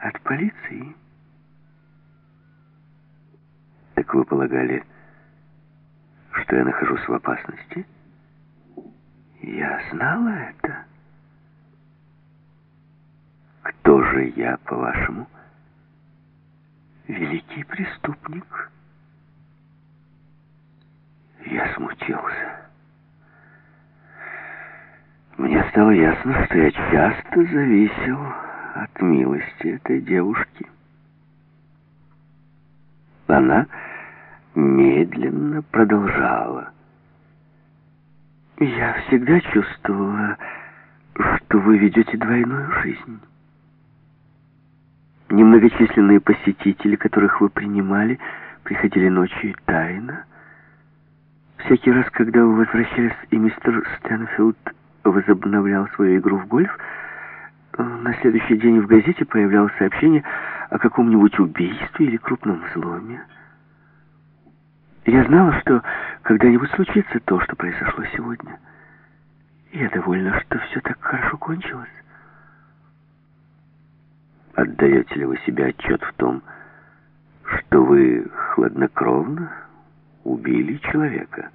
От полиции. Так вы полагали, что я нахожусь в опасности? Я знала это. Кто же я, по-вашему? Великий преступник. Я смутился. Мне стало ясно, что я часто зависел от милости этой девушки. Она медленно продолжала. «Я всегда чувствовала, что вы ведете двойную жизнь. Немногочисленные посетители, которых вы принимали, приходили ночью тайно. Всякий раз, когда вы возвращались, и мистер Стэнфилд возобновлял свою игру в гольф, на следующий день в газете появлялось сообщение о каком-нибудь убийстве или крупном взломе. Я знала, что когда-нибудь случится то, что произошло сегодня. Я довольна, что все так хорошо кончилось. Отдаете ли вы себе отчет в том, что вы хладнокровно убили человека?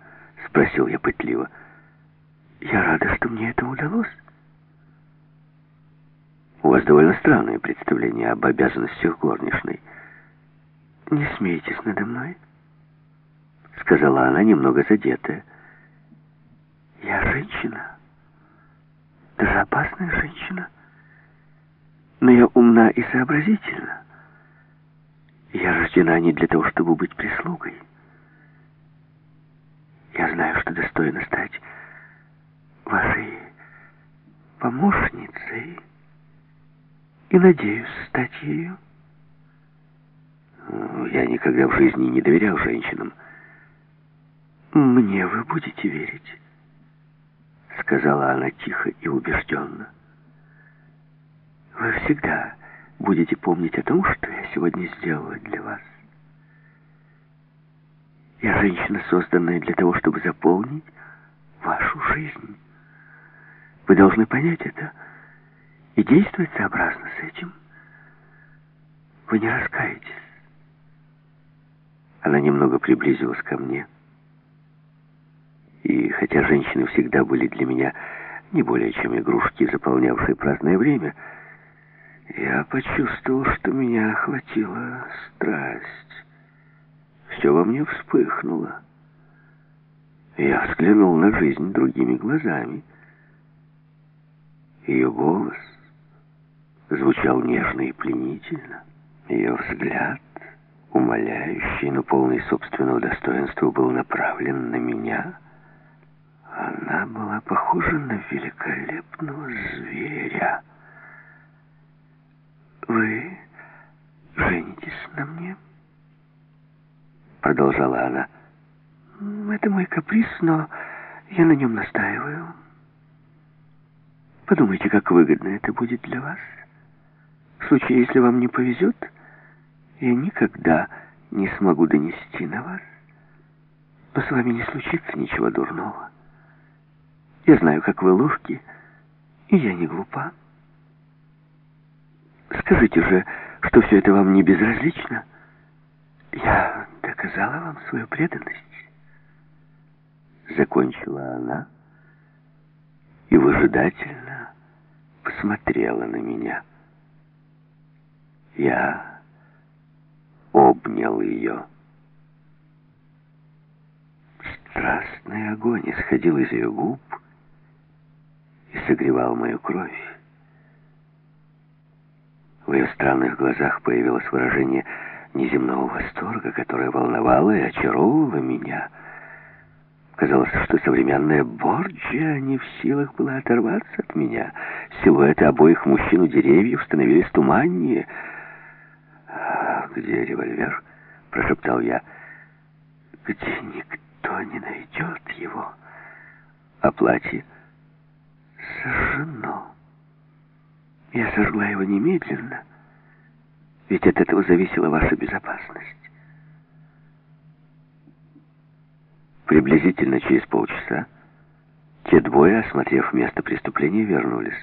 Спросил я пытливо. Я рада, что мне это удалось. У вас довольно странное представление об обязанностях горничной. Не смейтесь надо мной сказала она, немного задетая. «Я женщина, даже опасная женщина, но я умна и сообразительна. Я рождена не для того, чтобы быть прислугой. Я знаю, что достойно стать вашей помощницей и надеюсь стать ею. Я никогда в жизни не доверял женщинам. «Мне вы будете верить», — сказала она тихо и убежденно. «Вы всегда будете помнить о том, что я сегодня сделала для вас. Я женщина, созданная для того, чтобы заполнить вашу жизнь. Вы должны понять это и действовать сообразно с этим. Вы не раскаетесь». Она немного приблизилась ко мне. И хотя женщины всегда были для меня не более чем игрушки, заполнявшие праздное время, я почувствовал, что меня охватила страсть. Все во мне вспыхнуло. Я взглянул на жизнь другими глазами. Ее голос звучал нежно и пленительно. Ее взгляд, умоляющий, но полный собственного достоинства, был направлен на меня — она была похожа на великолепного зверя. «Вы женитесь на мне?» Продолжала она. «Это мой каприз, но я на нем настаиваю. Подумайте, как выгодно это будет для вас. В случае, если вам не повезет, я никогда не смогу донести на вас. Но с вами не случится ничего дурного. Я знаю, как вы ловки, и я не глупа. Скажите же, что все это вам не безразлично. Я доказала вам свою преданность. Закончила она и выжидательно посмотрела на меня. Я обнял ее. Страстный огонь исходил из ее губ, и согревал мою кровь. В ее странных глазах появилось выражение неземного восторга, которое волновало и очаровывало меня. Казалось, что современная Борджия не в силах была оторваться от меня. Силуэты обоих мужчин у деревьев становились туманнее. «А где револьвер?» — прошептал я. «Где никто не найдет его?» «А платье?» сожжено. Я сожгла его немедленно, ведь от этого зависела ваша безопасность. Приблизительно через полчаса те двое, осмотрев место преступления, вернулись.